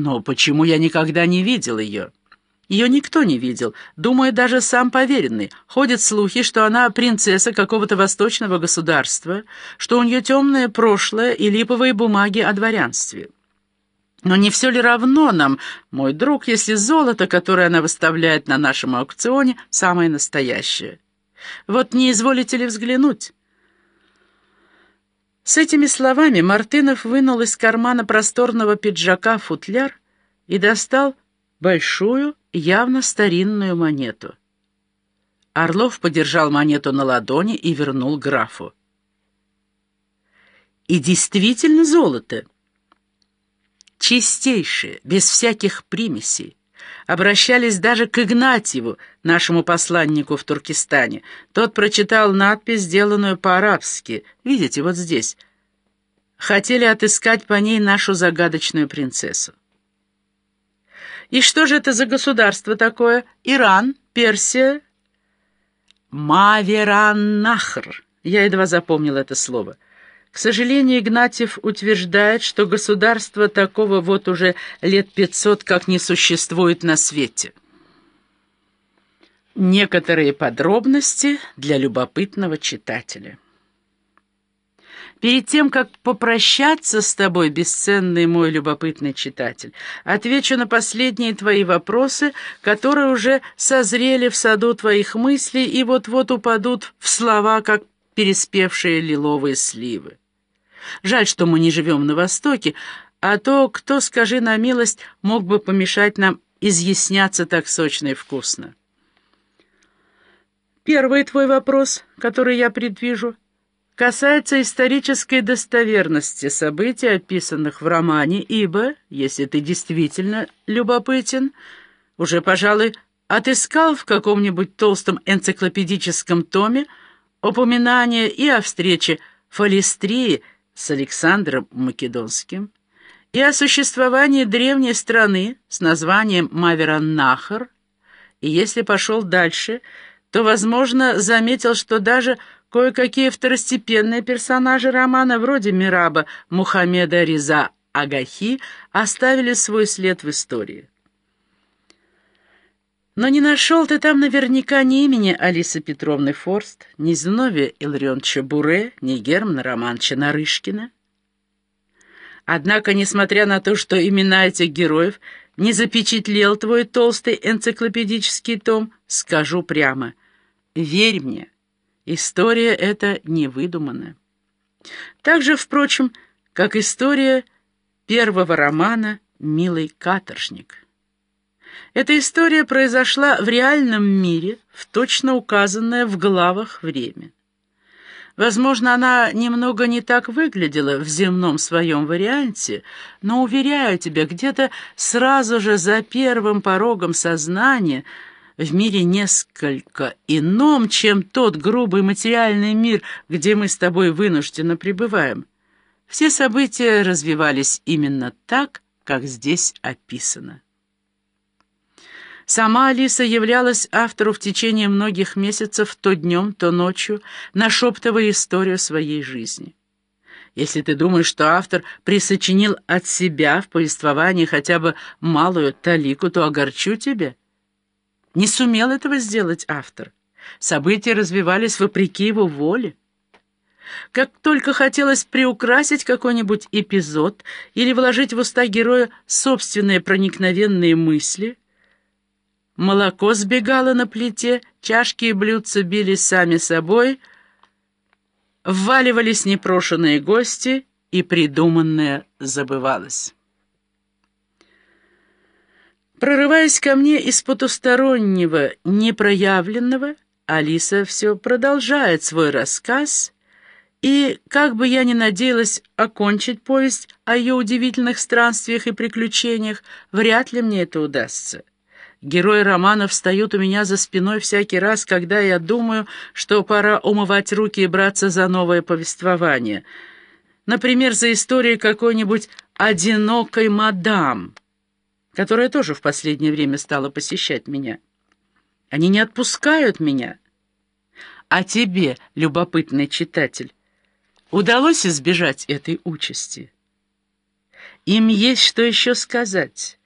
Но почему я никогда не видел ее? Ее никто не видел, думаю, даже сам поверенный. Ходят слухи, что она принцесса какого-то восточного государства, что у нее темное прошлое и липовые бумаги о дворянстве. Но не все ли равно нам, мой друг, если золото, которое она выставляет на нашем аукционе, самое настоящее? Вот не изволите ли взглянуть?» С этими словами Мартынов вынул из кармана просторного пиджака футляр и достал большую, явно старинную монету. Орлов подержал монету на ладони и вернул графу. «И действительно золото!» чистейшие, без всяких примесей. Обращались даже к Игнатьеву, нашему посланнику в Туркестане. Тот прочитал надпись, сделанную по-арабски. Видите, вот здесь. Хотели отыскать по ней нашу загадочную принцессу. И что же это за государство такое? Иран? Персия? Мавераннахр. Я едва запомнил это слово. К сожалению, Игнатьев утверждает, что государства такого вот уже лет пятьсот как не существует на свете. Некоторые подробности для любопытного читателя. Перед тем, как попрощаться с тобой, бесценный мой любопытный читатель, отвечу на последние твои вопросы, которые уже созрели в саду твоих мыслей и вот-вот упадут в слова, как переспевшие лиловые сливы. Жаль, что мы не живем на Востоке, а то, кто, скажи на милость, мог бы помешать нам изъясняться так сочно и вкусно. Первый твой вопрос, который я предвижу, касается исторической достоверности событий, описанных в романе, ибо, если ты действительно любопытен, уже, пожалуй, отыскал в каком-нибудь толстом энциклопедическом томе упоминание и о встрече Фалистрии с Александром Македонским и о существовании древней страны с названием Мавераннахар, и если пошел дальше, то, возможно, заметил, что даже кое-какие второстепенные персонажи романа, вроде Мираба Мухаммеда Риза Агахи, оставили свой след в истории. Но не нашел ты там наверняка ни имени Алисы Петровны Форст, ни Зиновия Илларионовича Буре, ни Германа Романовича Нарышкина. Однако, несмотря на то, что имена этих героев не запечатлел твой толстый энциклопедический том, скажу прямо, верь мне, история эта не выдумана. Так же, впрочем, как история первого романа «Милый каторжник». Эта история произошла в реальном мире в точно указанное в главах время. Возможно, она немного не так выглядела в земном своем варианте, но, уверяю тебя, где-то сразу же за первым порогом сознания в мире несколько ином, чем тот грубый материальный мир, где мы с тобой вынужденно пребываем. Все события развивались именно так, как здесь описано. Сама Алиса являлась автору в течение многих месяцев то днем, то ночью, нашептывая историю своей жизни. Если ты думаешь, что автор присочинил от себя в повествовании хотя бы малую талику, то огорчу тебя. Не сумел этого сделать автор. События развивались вопреки его воле. Как только хотелось приукрасить какой-нибудь эпизод или вложить в уста героя собственные проникновенные мысли, Молоко сбегало на плите, чашки и блюдца бились сами собой, вваливались непрошенные гости, и придуманное забывалось. Прорываясь ко мне из потустороннего, непроявленного, Алиса все продолжает свой рассказ, и, как бы я ни надеялась окончить повесть о ее удивительных странствиях и приключениях, вряд ли мне это удастся. Герои романа встают у меня за спиной всякий раз, когда я думаю, что пора умывать руки и браться за новое повествование. Например, за историю какой-нибудь «одинокой мадам», которая тоже в последнее время стала посещать меня. Они не отпускают меня. А тебе, любопытный читатель, удалось избежать этой участи? Им есть что еще сказать.